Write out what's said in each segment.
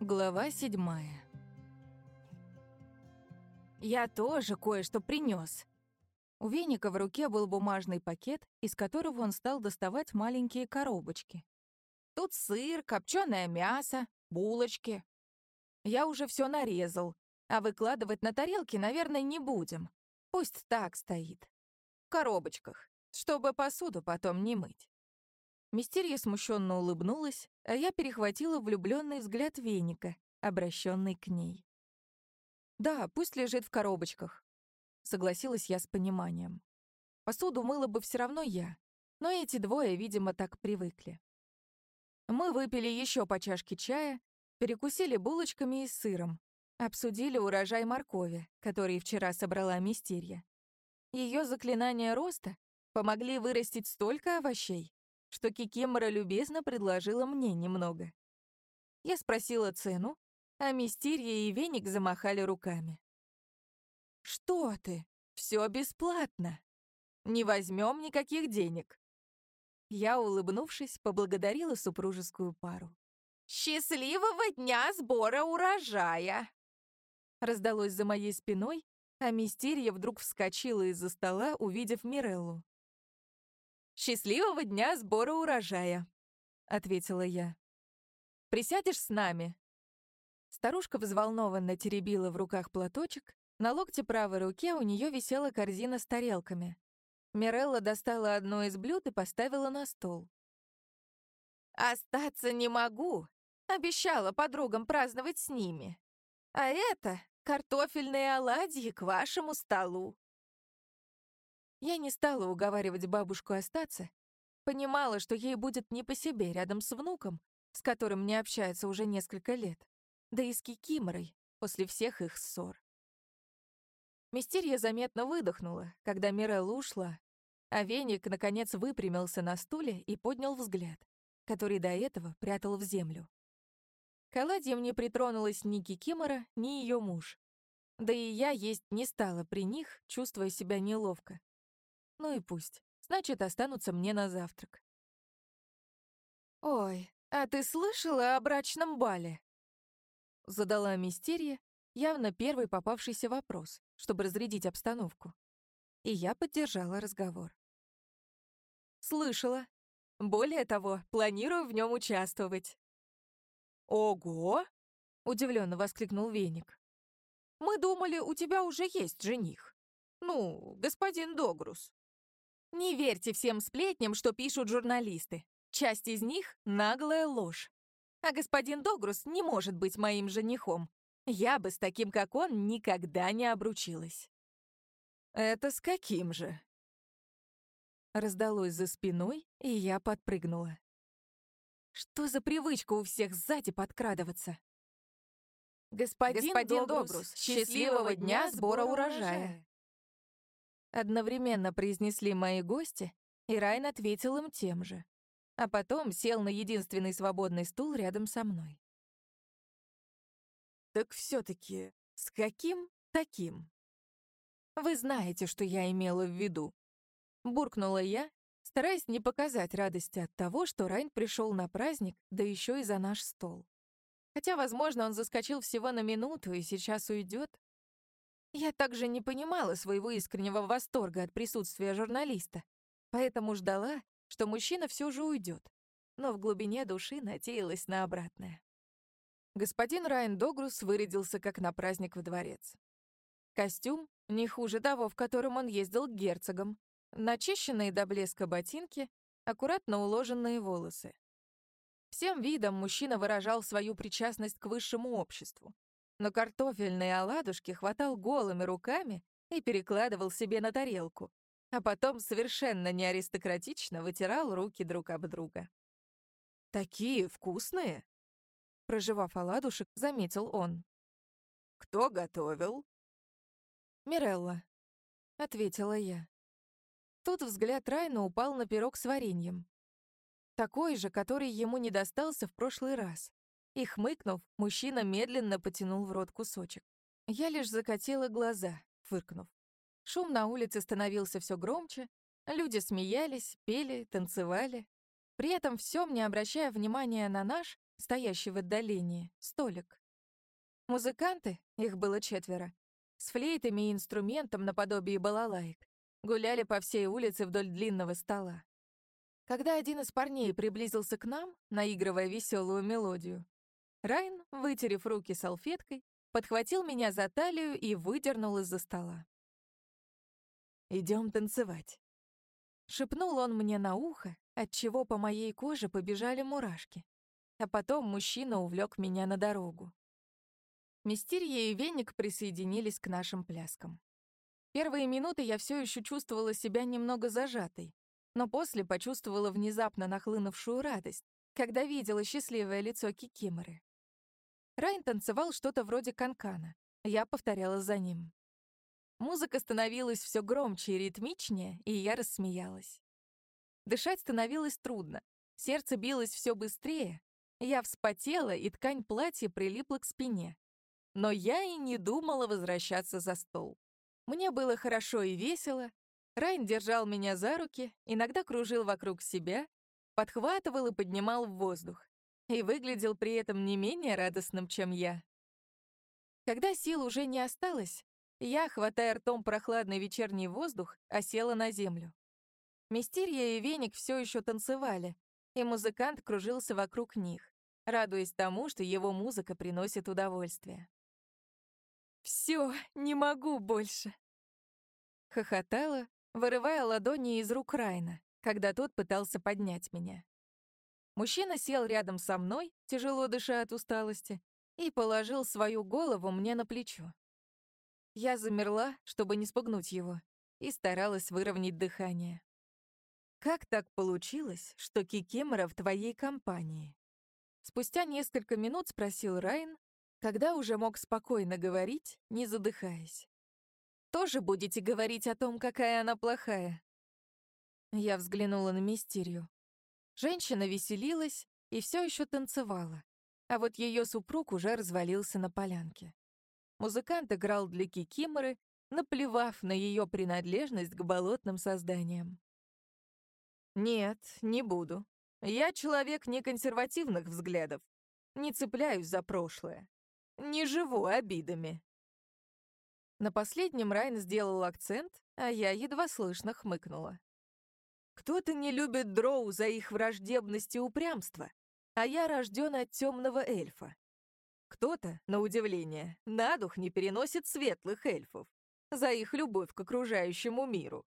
Глава седьмая. Я тоже кое-что принес. У Веника в руке был бумажный пакет, из которого он стал доставать маленькие коробочки. Тут сыр, копченое мясо, булочки. Я уже все нарезал, а выкладывать на тарелки, наверное, не будем. Пусть так стоит. В коробочках, чтобы посуду потом не мыть. Мистерия смущенно улыбнулась, а я перехватила влюбленный взгляд веника, обращенный к ней. «Да, пусть лежит в коробочках», — согласилась я с пониманием. Посуду мыла бы все равно я, но эти двое, видимо, так привыкли. Мы выпили еще по чашке чая, перекусили булочками и сыром, обсудили урожай моркови, который вчера собрала Мистерия. Ее заклинания роста помогли вырастить столько овощей, что Кикимора любезно предложила мне немного. Я спросила цену, а Мистерия и Веник замахали руками. «Что ты? Все бесплатно. Не возьмем никаких денег». Я, улыбнувшись, поблагодарила супружескую пару. «Счастливого дня сбора урожая!» Раздалось за моей спиной, а Мистерия вдруг вскочила из-за стола, увидев Миреллу. «Счастливого дня сбора урожая», — ответила я. «Присядешь с нами?» Старушка взволнованно теребила в руках платочек, на локте правой руки у нее висела корзина с тарелками. Мирелла достала одно из блюд и поставила на стол. «Остаться не могу. Обещала подругам праздновать с ними. А это картофельные оладьи к вашему столу. Я не стала уговаривать бабушку остаться, понимала, что ей будет не по себе рядом с внуком, с которым не общается уже несколько лет, да и с Кикиморой после всех их ссор. Мистерия заметно выдохнула, когда Мирелла ушла, а веник, наконец, выпрямился на стуле и поднял взгляд, который до этого прятал в землю. К оладьям не притронулась ни Кикимора, ни ее муж. Да и я есть не стала при них, чувствуя себя неловко. Ну и пусть. Значит, останутся мне на завтрак. «Ой, а ты слышала о брачном бале?» Задала Мистерия, явно первый попавшийся вопрос, чтобы разрядить обстановку. И я поддержала разговор. «Слышала. Более того, планирую в нем участвовать». «Ого!» — удивленно воскликнул Веник. «Мы думали, у тебя уже есть жених. Ну, господин Догрус». Не верьте всем сплетням, что пишут журналисты. Часть из них — наглая ложь. А господин Догрус не может быть моим женихом. Я бы с таким, как он, никогда не обручилась. «Это с каким же?» Раздалось за спиной, и я подпрыгнула. Что за привычка у всех сзади подкрадываться? «Господин, Господин Добрус, счастливого дня сбора урожая!» Одновременно произнесли мои гости, и Райн ответил им тем же. А потом сел на единственный свободный стул рядом со мной. «Так все таки с каким таким?» «Вы знаете, что я имела в виду», — буркнула я, стараясь не показать радости от того, что Райн пришел на праздник, да еще и за наш стол. Хотя, возможно, он заскочил всего на минуту и сейчас уйдет. Я также не понимала своего искреннего восторга от присутствия журналиста, поэтому ждала, что мужчина все же уйдет, но в глубине души надеялась на обратное. Господин Райан Догрус вырядился как на праздник в дворец. Костюм не хуже того, в котором он ездил к герцогам, начищенные до блеска ботинки, аккуратно уложенные волосы. Всем видом мужчина выражал свою причастность к высшему обществу, но картофельные оладушки хватал голыми руками и перекладывал себе на тарелку, а потом совершенно неаристократично вытирал руки друг об друга. «Такие вкусные!» Проживав оладушек, заметил он. «Кто готовил?» «Мирелла», — ответила я. Тут взгляд Райна упал на пирог с вареньем. Такой же, который ему не достался в прошлый раз. И, хмыкнув, мужчина медленно потянул в рот кусочек. Я лишь закатила глаза, фыркнув. Шум на улице становился все громче, люди смеялись, пели, танцевали. При этом всем не обращая внимания на наш, стоящий в отдалении, столик. Музыканты, их было четверо, с флейтами и инструментом наподобие балалаек, гуляли по всей улице вдоль длинного стола. Когда один из парней приблизился к нам, наигрывая веселую мелодию, Райн, вытерев руки салфеткой, подхватил меня за талию и выдернул из-за стола. Идем танцевать», — шепнул он мне на ухо, отчего по моей коже побежали мурашки. А потом мужчина увлек меня на дорогу. Мистерия и Веник присоединились к нашим пляскам. Первые минуты я все еще чувствовала себя немного зажатой, но после почувствовала внезапно нахлынувшую радость, когда видела счастливое лицо Кикиморы. Райн танцевал что-то вроде канкана. Я повторяла за ним. Музыка становилась все громче и ритмичнее, и я рассмеялась. Дышать становилось трудно. Сердце билось все быстрее. Я вспотела, и ткань платья прилипла к спине. Но я и не думала возвращаться за стол. Мне было хорошо и весело. Райн держал меня за руки, иногда кружил вокруг себя, подхватывал и поднимал в воздух. И выглядел при этом не менее радостным, чем я. Когда сил уже не осталось, я, хватая ртом прохладный вечерний воздух, осела на землю. Мистерия и Веник все еще танцевали, и музыкант кружился вокруг них, радуясь тому, что его музыка приносит удовольствие. Все, не могу больше!» Хохотала, вырывая ладони из рук Райна, когда тот пытался поднять меня. Мужчина сел рядом со мной, тяжело дыша от усталости, и положил свою голову мне на плечо. Я замерла, чтобы не спугнуть его, и старалась выровнять дыхание. «Как так получилось, что Кикемора в твоей компании?» Спустя несколько минут спросил Райан, когда уже мог спокойно говорить, не задыхаясь. «Тоже будете говорить о том, какая она плохая?» Я взглянула на Мистерию. Женщина веселилась и все еще танцевала, а вот ее супруг уже развалился на полянке. Музыкант играл для Кикиморы, наплевав на ее принадлежность к болотным созданиям. «Нет, не буду. Я человек неконсервативных взглядов. Не цепляюсь за прошлое. Не живу обидами». На последнем Райн сделал акцент, а я едва слышно хмыкнула. «Кто-то не любит дроу за их враждебность и упрямство, а я рожден от темного эльфа. Кто-то, на удивление, на дух не переносит светлых эльфов за их любовь к окружающему миру,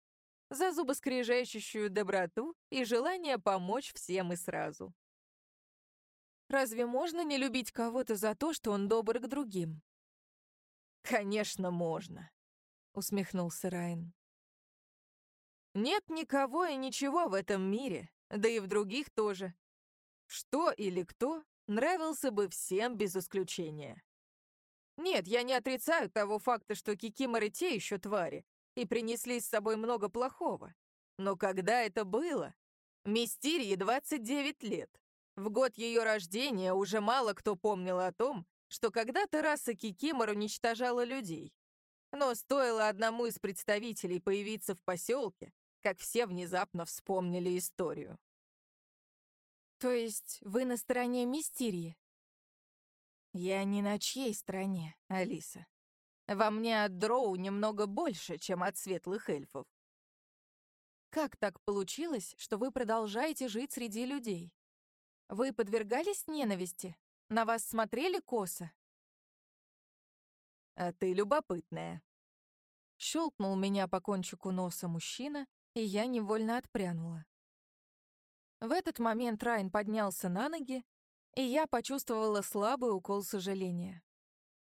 за зубоскрежещущую доброту и желание помочь всем и сразу. Разве можно не любить кого-то за то, что он добр к другим? «Конечно, можно», — усмехнулся Райан. «Нет никого и ничего в этом мире, да и в других тоже. Что или кто нравился бы всем без исключения. Нет, я не отрицаю того факта, что кикиморы те еще твари и принесли с собой много плохого. Но когда это было? Мистерии 29 лет. В год ее рождения уже мало кто помнил о том, что когда-то раса кикимор уничтожала людей. Но стоило одному из представителей появиться в поселке, как все внезапно вспомнили историю. То есть вы на стороне Мистерии? Я не на чьей стороне, Алиса. Во мне от дроу немного больше, чем от светлых эльфов. Как так получилось, что вы продолжаете жить среди людей? Вы подвергались ненависти? На вас смотрели косо? А ты любопытная. Щелкнул меня по кончику носа мужчина, и я невольно отпрянула. В этот момент Райн поднялся на ноги, и я почувствовала слабый укол сожаления.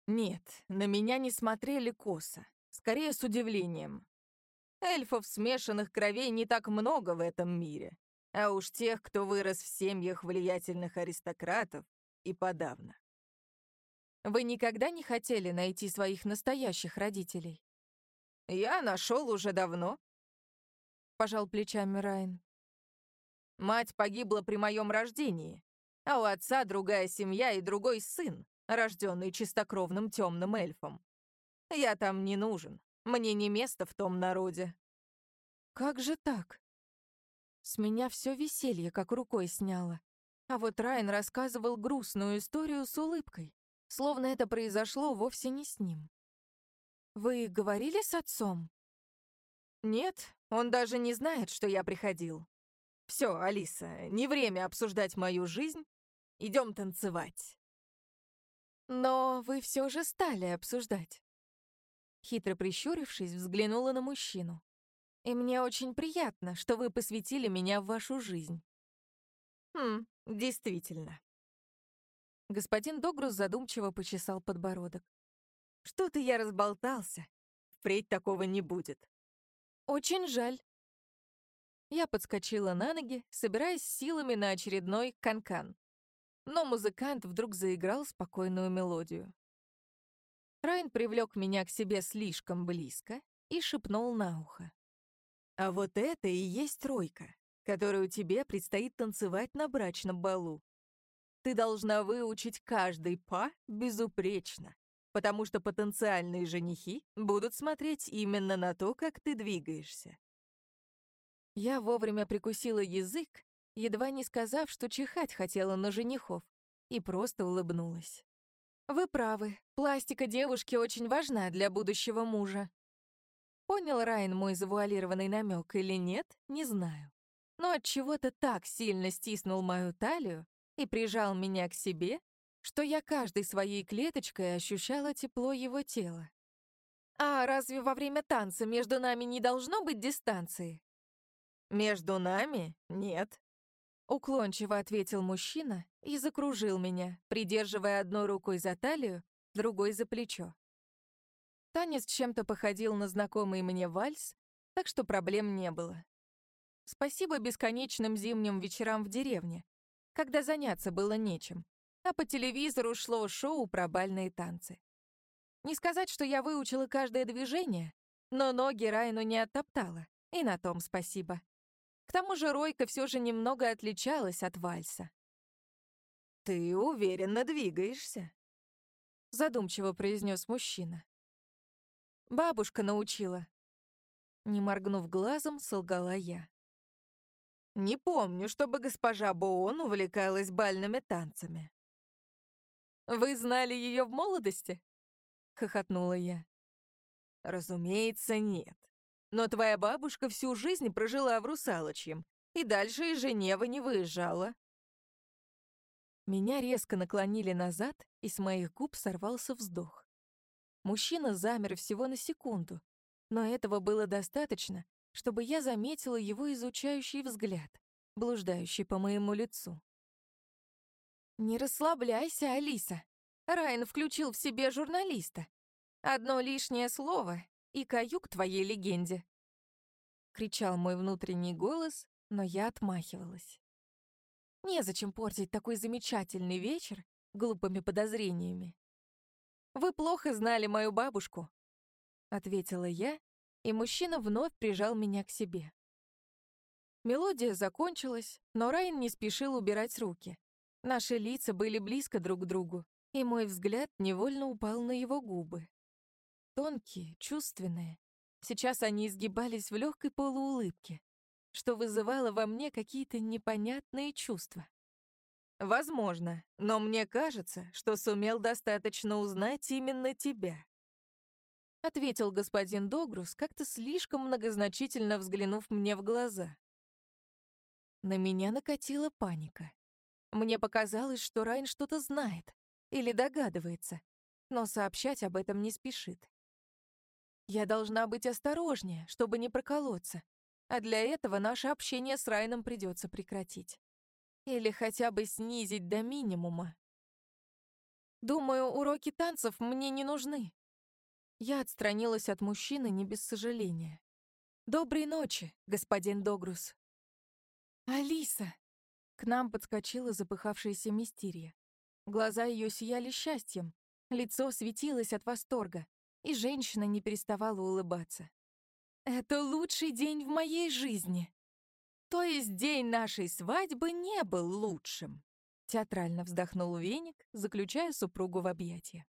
Нет, на меня не смотрели косо, скорее с удивлением. Эльфов смешанных кровей не так много в этом мире, а уж тех, кто вырос в семьях влиятельных аристократов, и подавно. Вы никогда не хотели найти своих настоящих родителей? Я нашел уже давно, пожал плечами Райн. Мать погибла при моем рождении, а у отца другая семья и другой сын, рожденный чистокровным темным эльфом. Я там не нужен, мне не место в том народе. Как же так? С меня все веселье как рукой сняло. А вот Райан рассказывал грустную историю с улыбкой, словно это произошло вовсе не с ним. «Вы говорили с отцом?» «Нет, он даже не знает, что я приходил. Все, Алиса, не время обсуждать мою жизнь. Идем танцевать». «Но вы все же стали обсуждать». Хитро прищурившись, взглянула на мужчину. «И мне очень приятно, что вы посвятили меня в вашу жизнь». «Хм, действительно». Господин Догрус задумчиво почесал подбородок. «Что-то я разболтался. Впредь такого не будет». «Очень жаль». Я подскочила на ноги, собираясь силами на очередной канкан. -кан. Но музыкант вдруг заиграл спокойную мелодию. Райн привлек меня к себе слишком близко и шепнул на ухо. «А вот это и есть тройка, которую тебе предстоит танцевать на брачном балу. Ты должна выучить каждый па безупречно, потому что потенциальные женихи будут смотреть именно на то, как ты двигаешься». Я вовремя прикусила язык едва не сказав, что чихать хотела на женихов, и просто улыбнулась. «Вы правы, пластика девушки очень важна для будущего мужа». Понял Райан мой завуалированный намек или нет, не знаю. Но от чего то так сильно стиснул мою талию и прижал меня к себе, что я каждой своей клеточкой ощущала тепло его тела. «А разве во время танца между нами не должно быть дистанции?» «Между нами? Нет. Уклончиво ответил мужчина и закружил меня, придерживая одной рукой за талию, другой за плечо. Танец чем-то походил на знакомый мне вальс, так что проблем не было. Спасибо бесконечным зимним вечерам в деревне, когда заняться было нечем, а по телевизору шло шоу про бальные танцы. Не сказать, что я выучила каждое движение, но ноги Райну не оттоптала, и на том спасибо. К тому же Ройка все же немного отличалась от вальса. «Ты уверенно двигаешься», — задумчиво произнес мужчина. «Бабушка научила». Не моргнув глазом, солгала я. «Не помню, чтобы госпожа Боон увлекалась бальными танцами». «Вы знали ее в молодости?» — хохотнула я. «Разумеется, нет. Но твоя бабушка всю жизнь прожила в Русалочьем и дальше из Женевы не выезжала». Меня резко наклонили назад, и с моих губ сорвался вздох. Мужчина замер всего на секунду, но этого было достаточно, чтобы я заметила его изучающий взгляд, блуждающий по моему лицу. «Не расслабляйся, Алиса. Райан включил в себе журналиста. Одно лишнее слово, и каю к твоей легенде!» Кричал мой внутренний голос, но я отмахивалась. Незачем портить такой замечательный вечер глупыми подозрениями. «Вы плохо знали мою бабушку», — ответила я, и мужчина вновь прижал меня к себе. Мелодия закончилась, но Райан не спешил убирать руки. Наши лица были близко друг к другу, и мой взгляд невольно упал на его губы. Тонкие, чувственные. Сейчас они изгибались в легкой полуулыбке, что вызывало во мне какие-то непонятные чувства. Возможно, но мне кажется, что сумел достаточно узнать именно тебя. Ответил господин Догрус, как-то слишком многозначительно взглянув мне в глаза. На меня накатила паника. Мне показалось, что Райн что-то знает или догадывается, но сообщать об этом не спешит. Я должна быть осторожнее, чтобы не проколоться. А для этого наше общение с Райном придется прекратить. Или хотя бы снизить до минимума. Думаю, уроки танцев мне не нужны. Я отстранилась от мужчины не без сожаления. «Доброй ночи, господин Догрус». «Алиса!» К нам подскочила запыхавшаяся мистерия. Глаза ее сияли счастьем, лицо светилось от восторга и женщина не переставала улыбаться. «Это лучший день в моей жизни!» «То есть день нашей свадьбы не был лучшим!» Театрально вздохнул веник, заключая супругу в объятия.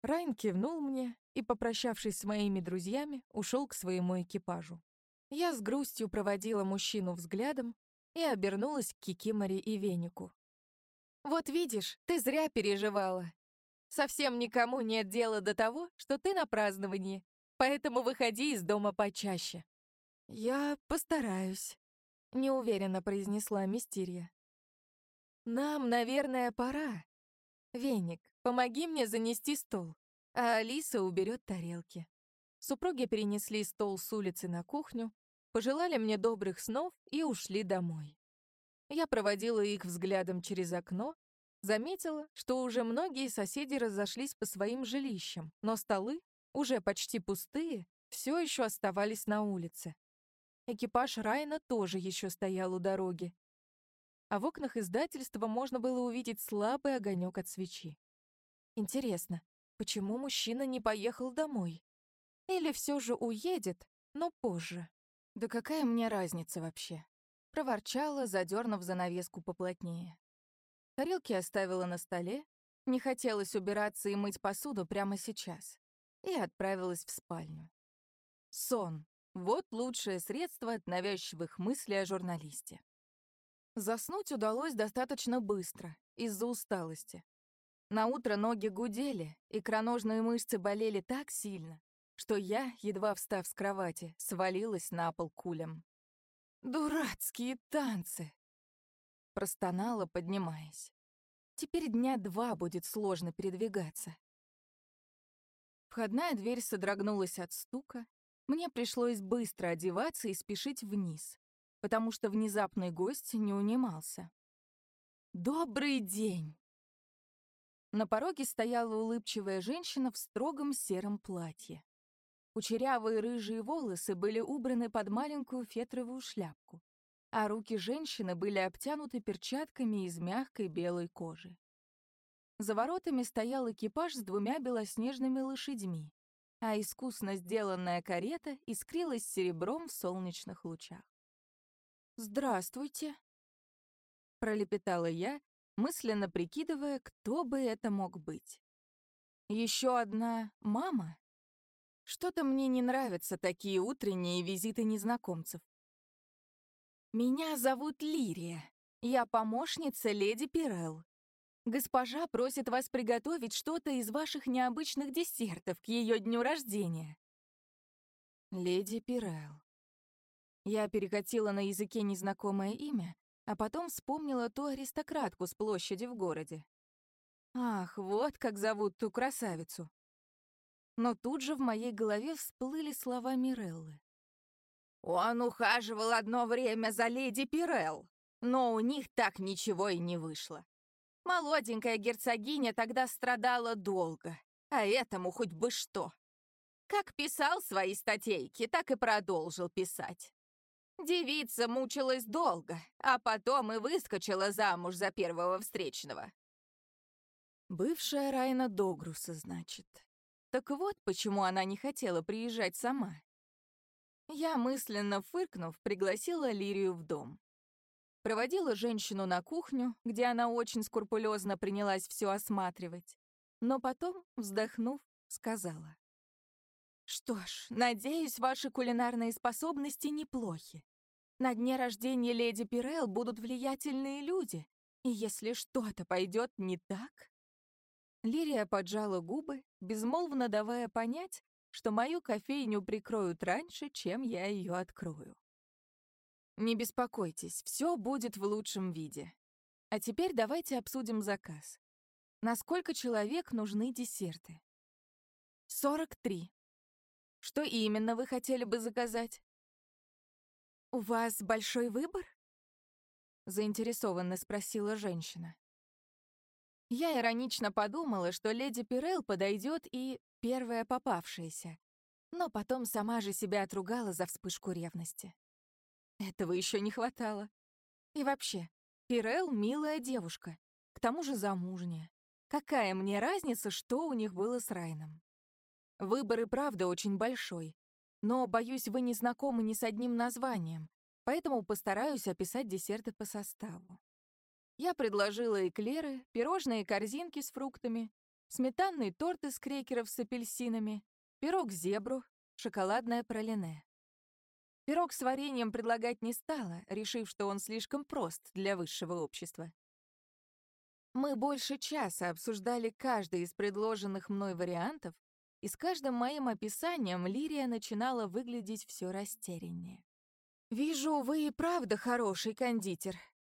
Райн кивнул мне и, попрощавшись с моими друзьями, ушел к своему экипажу. Я с грустью проводила мужчину взглядом и обернулась к Кикиморе и Венику, Вот видишь, ты зря переживала. Совсем никому нет дела до того, что ты на праздновании, поэтому выходи из дома почаще». «Я постараюсь», — неуверенно произнесла Мистерия. «Нам, наверное, пора. Веник, помоги мне занести стол, а Алиса уберет тарелки». Супруги перенесли стол с улицы на кухню, пожелали мне добрых снов и ушли домой. Я проводила их взглядом через окно, заметила, что уже многие соседи разошлись по своим жилищам, но столы, уже почти пустые, все еще оставались на улице. Экипаж Райна тоже еще стоял у дороги. А в окнах издательства можно было увидеть слабый огонек от свечи. Интересно, почему мужчина не поехал домой? Или все же уедет, но позже? Да какая мне разница вообще? Проворчала, задернув занавеску поплотнее. Тарелки оставила на столе, не хотелось убираться и мыть посуду прямо сейчас, и отправилась в спальню. Сон. Вот лучшее средство от навязчивых мыслей о журналисте. Заснуть удалось достаточно быстро, из-за усталости. На утро ноги гудели, икроножные мышцы болели так сильно, что я, едва встав с кровати, свалилась на пол кулем. «Дурацкие танцы!» Простонала, поднимаясь. Теперь дня два будет сложно передвигаться. Входная дверь содрогнулась от стука, мне пришлось быстро одеваться и спешить вниз, потому что внезапный гость не унимался. «Добрый день!» На пороге стояла улыбчивая женщина в строгом сером платье. Кучерявые рыжие волосы были убраны под маленькую фетровую шляпку, а руки женщины были обтянуты перчатками из мягкой белой кожи. За воротами стоял экипаж с двумя белоснежными лошадьми, а искусно сделанная карета искрилась серебром в солнечных лучах. «Здравствуйте», — пролепетала я, мысленно прикидывая, кто бы это мог быть. Еще одна мама? Что-то мне не нравятся такие утренние визиты незнакомцев. «Меня зовут Лирия. Я помощница леди Пирелл. Госпожа просит вас приготовить что-то из ваших необычных десертов к ее дню рождения». Леди Пирелл. Я перекатила на языке незнакомое имя, а потом вспомнила ту аристократку с площади в городе. Ах, вот как зовут ту красавицу. Но тут же в моей голове всплыли слова Миреллы. «Он ухаживал одно время за леди Пирелл, но у них так ничего и не вышло. Молоденькая герцогиня тогда страдала долго, а этому хоть бы что. Как писал свои статейки, так и продолжил писать. Девица мучилась долго, а потом и выскочила замуж за первого встречного. Бывшая Райна Догруса, значит. Так вот, почему она не хотела приезжать сама. Я, мысленно фыркнув, пригласила Лирию в дом проводила женщину на кухню, где она очень скрупулезно принялась все осматривать, но потом, вздохнув, сказала. «Что ж, надеюсь, ваши кулинарные способности неплохи. На дне рождения леди Пирелл будут влиятельные люди, и если что-то пойдет не так...» Лирия поджала губы, безмолвно давая понять, что мою кофейню прикроют раньше, чем я ее открою. Не беспокойтесь, все будет в лучшем виде. А теперь давайте обсудим заказ. На сколько человек нужны десерты? 43. Что именно вы хотели бы заказать? У вас большой выбор? Заинтересованно спросила женщина. Я иронично подумала, что леди Пирелл подойдет и первая попавшаяся, но потом сама же себя отругала за вспышку ревности. Этого еще не хватало. И вообще, Пирел — милая девушка, к тому же замужняя. Какая мне разница, что у них было с Райном? Выбор и правда очень большой, но, боюсь, вы не знакомы ни с одним названием, поэтому постараюсь описать десерты по составу. Я предложила эклеры, пирожные корзинки с фруктами, сметанный торт из крекеров с апельсинами, пирог зебру, шоколадное пролине. Пирог с вареньем предлагать не стала, решив, что он слишком прост для высшего общества. Мы больше часа обсуждали каждый из предложенных мной вариантов, и с каждым моим описанием Лирия начинала выглядеть все растеряннее. «Вижу, вы и правда хороший кондитер», —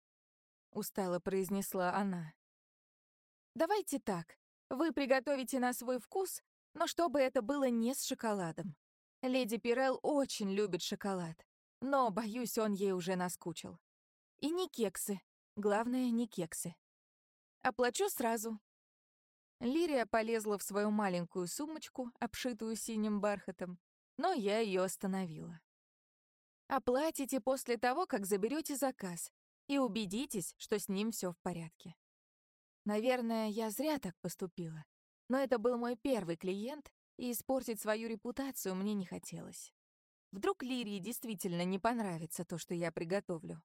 устало произнесла она. «Давайте так. Вы приготовите на свой вкус, но чтобы это было не с шоколадом. Леди Пирелл очень любит шоколад, но, боюсь, он ей уже наскучил. И не кексы. Главное, не кексы. Оплачу сразу». Лирия полезла в свою маленькую сумочку, обшитую синим бархатом, но я ее остановила. Оплатите после того, как заберете заказ, и убедитесь, что с ним все в порядке. Наверное, я зря так поступила, но это был мой первый клиент, и испортить свою репутацию мне не хотелось. Вдруг Лирии действительно не понравится то, что я приготовлю.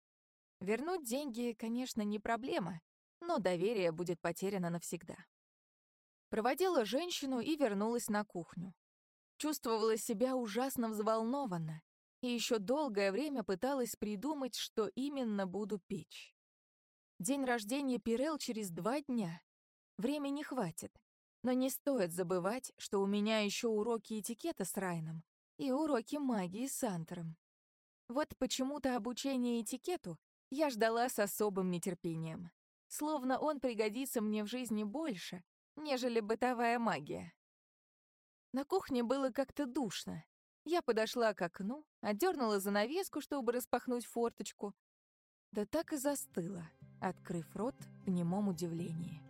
Вернуть деньги, конечно, не проблема, но доверие будет потеряно навсегда. Проводила женщину и вернулась на кухню. Чувствовала себя ужасно взволнованно и еще долгое время пыталась придумать, что именно буду печь. День рождения Пирел через два дня. Времени хватит. Но не стоит забывать, что у меня еще уроки этикета с Райном и уроки магии с Антером. Вот почему-то обучение этикету я ждала с особым нетерпением словно он пригодится мне в жизни больше, нежели бытовая магия. На кухне было как-то душно. Я подошла к окну, отдернула занавеску, чтобы распахнуть форточку, да так и застыла, открыв рот в немом удивлении.